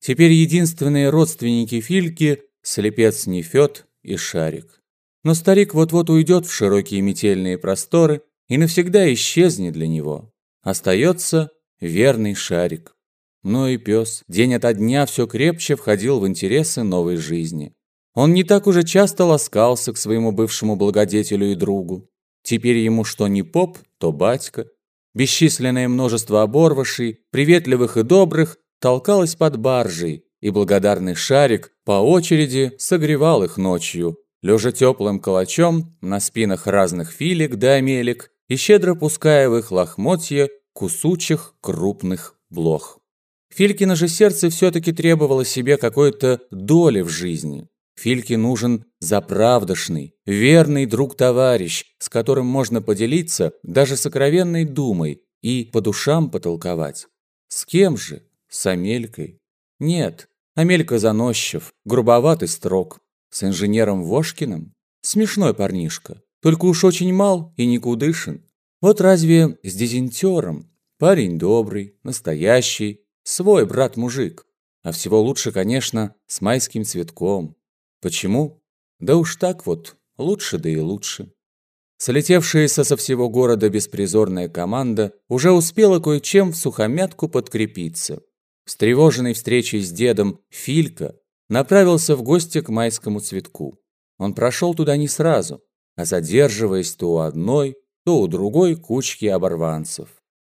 Теперь единственные родственники Фильки – слепец Нефёд и Шарик. Но старик вот-вот уйдет в широкие метельные просторы и навсегда исчезнет для него. Остается верный Шарик. Но и пес день ото дня все крепче входил в интересы новой жизни. Он не так уже часто ласкался к своему бывшему благодетелю и другу. Теперь ему что ни поп, то батька. Бесчисленное множество оборвышей, приветливых и добрых, толкалось под баржей, и благодарный шарик по очереди согревал их ночью, лежа теплым калачом на спинах разных филик да амелик и щедро пуская в их лохмотья кусучих крупных блох. Филькино же сердце все-таки требовало себе какой-то доли в жизни. Фильке нужен заправдошный, верный друг-товарищ, с которым можно поделиться даже сокровенной думой и по душам потолковать. С кем же? С Амелькой? Нет, Амелька заносчив, грубоватый строг. С инженером Вошкиным? Смешной парнишка, только уж очень мал и никудышен. Вот разве с дезинтером? Парень добрый, настоящий, свой брат-мужик. А всего лучше, конечно, с майским цветком. Почему? Да уж так вот, лучше да и лучше. Слетевшаяся со всего города беспризорная команда уже успела кое-чем в сухомятку подкрепиться. Встревоженный встречей с дедом Филька направился в гости к майскому цветку. Он прошел туда не сразу, а задерживаясь то у одной, то у другой кучки оборванцев.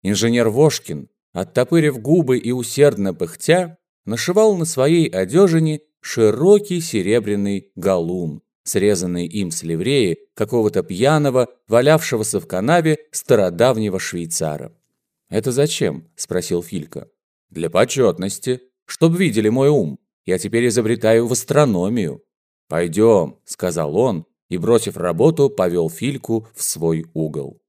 Инженер Вошкин, оттопырив губы и усердно пыхтя, нашивал на своей одежине широкий серебряный галун, срезанный им с ливреи какого-то пьяного, валявшегося в канаве стародавнего швейцара. «Это зачем?» – спросил Филька. «Для почетности, чтоб видели мой ум. Я теперь изобретаю в астрономию». «Пойдем», – сказал он, и, бросив работу, повел Фильку в свой угол.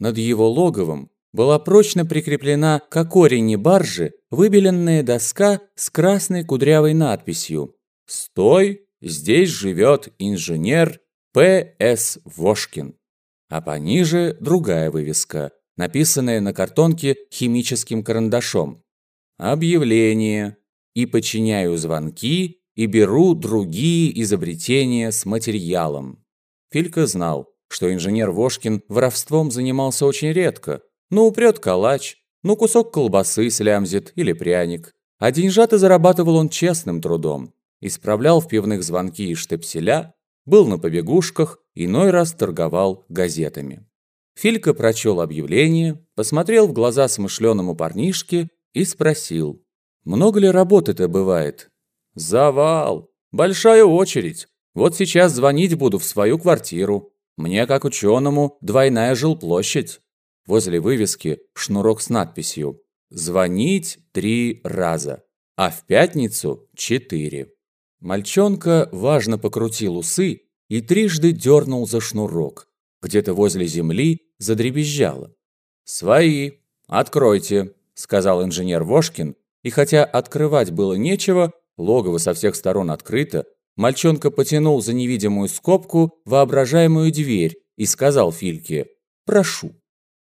Над его логовом была прочно прикреплена к окорине баржи выбеленная доска с красной кудрявой надписью «Стой, здесь живет инженер П.С. Вошкин». А пониже другая вывеска, написанная на картонке химическим карандашом. «Объявление. И подчиняю звонки, и беру другие изобретения с материалом». Филька знал, что инженер Вошкин воровством занимался очень редко. Ну, упрет калач, ну, кусок колбасы слямзит или пряник. А деньжата зарабатывал он честным трудом исправлял в пивных звонки и штепселя, был на побегушках, иной раз торговал газетами. Филька прочел объявление, посмотрел в глаза смышленому парнишке и спросил, «Много ли работы-то бывает?» «Завал! Большая очередь! Вот сейчас звонить буду в свою квартиру. Мне, как ученому, двойная жилплощадь». Возле вывески шнурок с надписью «Звонить три раза, а в пятницу четыре». Мальчонка важно покрутил усы и трижды дернул за шнурок. Где-то возле земли задребезжало. «Свои! Откройте!» – сказал инженер Вошкин, и хотя открывать было нечего, логово со всех сторон открыто, мальчонка потянул за невидимую скобку воображаемую дверь и сказал Фильке «Прошу».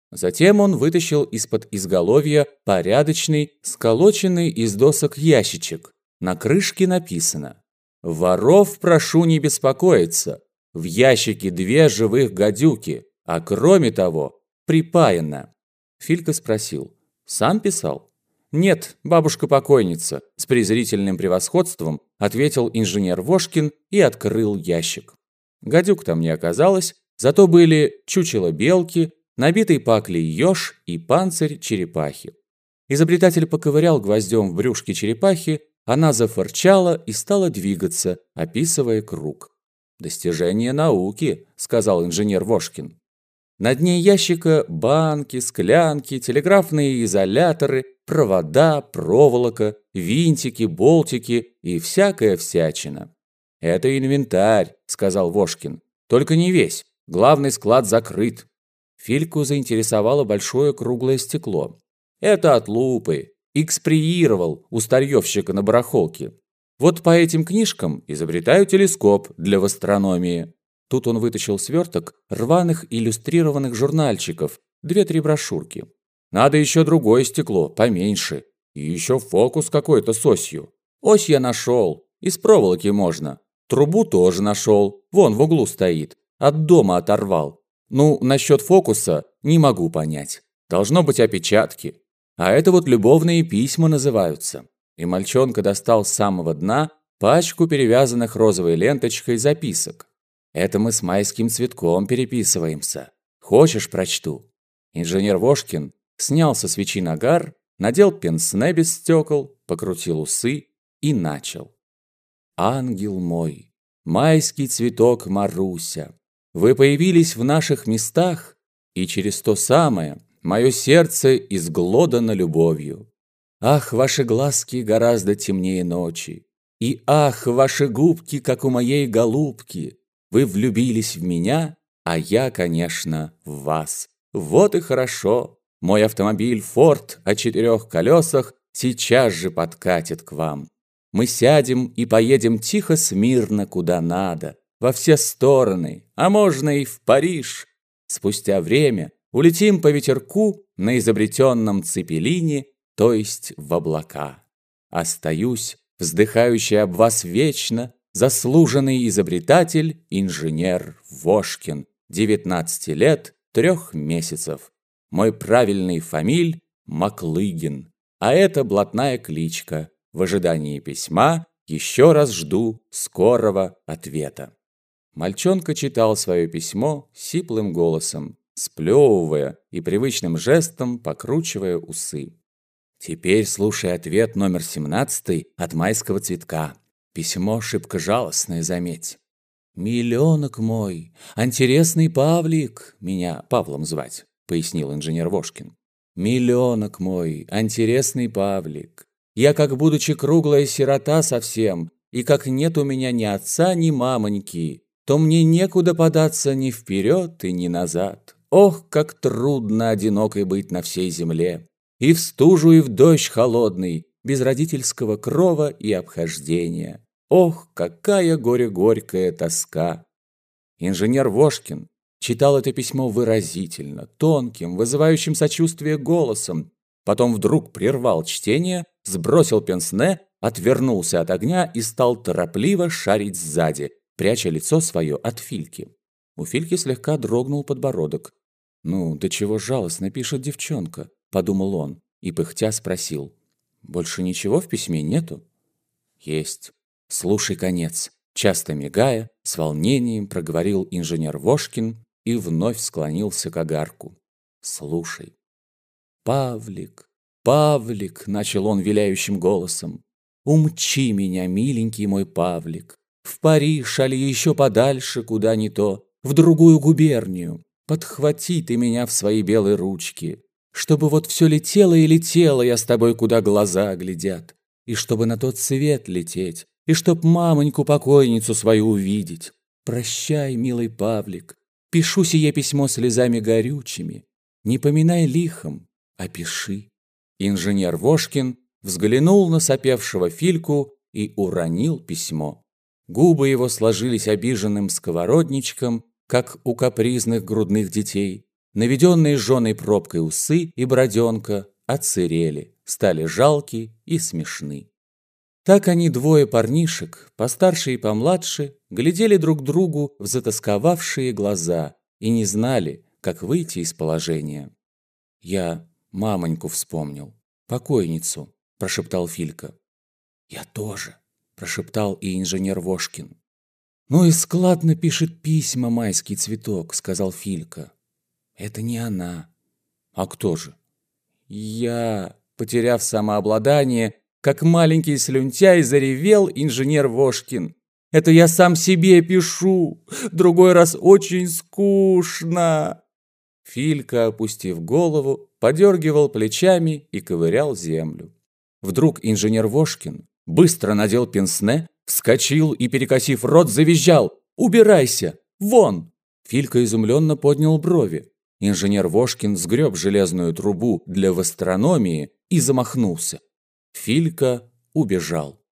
Затем он вытащил из-под изголовья порядочный, сколоченный из досок ящичек. На крышке написано Воров прошу не беспокоиться. В ящике две живых гадюки, а кроме того, припаяно. Филька спросил, сам писал? Нет, бабушка-покойница, с презрительным превосходством ответил инженер Вошкин и открыл ящик. Гадюк там не оказалось, зато были чучело белки, набитый паклей еж и панцирь черепахи. Изобретатель поковырял гвоздем в брюшке черепахи, она зафырчала и стала двигаться, описывая круг. «Достижение науки», — сказал инженер Вошкин. На дне ящика банки, склянки, телеграфные изоляторы, провода, проволока, винтики, болтики и всякая всячина. «Это инвентарь», — сказал Вошкин. «Только не весь. Главный склад закрыт». Фильку заинтересовало большое круглое стекло. «Это от лупы эксприировал у старьевщика на барахолке. Вот по этим книжкам изобретаю телескоп для астрономии. Тут он вытащил сверток рваных иллюстрированных журнальчиков, две-три брошюрки. Надо еще другое стекло, поменьше. И еще фокус какой-то с осью. Ось я нашел. Из проволоки можно. Трубу тоже нашел. Вон в углу стоит. От дома оторвал. Ну, насчет фокуса не могу понять. Должно быть опечатки. А это вот любовные письма называются. И мальчонка достал с самого дна пачку перевязанных розовой ленточкой записок. Это мы с майским цветком переписываемся. Хочешь, прочту?» Инженер Вошкин снял со свечи нагар, надел пенсне без стекол, покрутил усы и начал. «Ангел мой, майский цветок Маруся, вы появились в наших местах, и через то самое мое сердце изглодано любовью. Ах, ваши глазки гораздо темнее ночи, и ах, ваши губки, как у моей голубки, вы влюбились в меня, а я, конечно, в вас. Вот и хорошо. Мой автомобиль «Форд» о четырех колесах сейчас же подкатит к вам. Мы сядем и поедем тихо-смирно куда надо, во все стороны, а можно и в Париж. Спустя время улетим по ветерку на изобретенном цепелине, то есть в облака. Остаюсь, вздыхающий об вас вечно, заслуженный изобретатель, инженер Вошкин, 19 лет, трех месяцев. Мой правильный фамиль Маклыгин, а это блатная кличка. В ожидании письма еще раз жду скорого ответа. Мальчонка читал свое письмо сиплым голосом, сплевывая и привычным жестом покручивая усы. Теперь слушай ответ номер 17 от майского цветка. Письмо шибко жалостное, заметь. «Миллионок мой, интересный Павлик, меня Павлом звать», — пояснил инженер Вошкин. «Миллионок мой, интересный Павлик, я как будучи круглая сирота совсем, и как нет у меня ни отца, ни мамоньки, то мне некуда податься ни вперед и ни назад. Ох, как трудно одинокой быть на всей земле! И в стужу, и в дождь холодный, без родительского крова и обхождения. Ох, какая горе-горькая тоска! Инженер Вошкин читал это письмо выразительно, тонким, вызывающим сочувствие голосом, потом вдруг прервал чтение, сбросил пенсне, отвернулся от огня и стал торопливо шарить сзади, пряча лицо свое от Фильки. У Фильки слегка дрогнул подбородок. «Ну, до чего жалостно пишет девчонка», — подумал он, и пыхтя спросил. «Больше ничего в письме нету?» «Есть. «Слушай конец», часто мигая, с волнением проговорил инженер Вошкин и вновь склонился к огарку. «Слушай». «Павлик, Павлик», — начал он виляющим голосом, «умчи меня, миленький мой Павлик, в Париж, али еще подальше, куда ни то, в другую губернию. Подхвати ты меня в свои белые ручки, чтобы вот все летело и летело я с тобой, куда глаза глядят, и чтобы на тот свет лететь, и чтоб мамоньку-покойницу свою увидеть. Прощай, милый Павлик, пишу сие письмо слезами горючими. Не поминай лихом, а пиши. Инженер Вошкин взглянул на сопевшего Фильку и уронил письмо. Губы его сложились обиженным сковородничком, как у капризных грудных детей. Наведенные жженой пробкой усы и броденка отсырели, стали жалки и смешны. Так они двое парнишек, постарше и помладше, глядели друг другу в затасковавшие глаза и не знали, как выйти из положения. «Я мамоньку вспомнил, покойницу», – прошептал Филька. «Я тоже», – прошептал и инженер Вошкин. «Ну и складно пишет письма майский цветок», – сказал Филька. «Это не она». «А кто же?» «Я», потеряв самообладание, как маленький слюнтяй заревел инженер Вошкин. «Это я сам себе пишу! Другой раз очень скучно!» Филька, опустив голову, подергивал плечами и ковырял землю. Вдруг инженер Вошкин быстро надел пенсне, вскочил и, перекосив рот, завизжал. «Убирайся! Вон!» Филька изумленно поднял брови. Инженер Вошкин сгреб железную трубу для вастрономии и замахнулся. Филька убежал.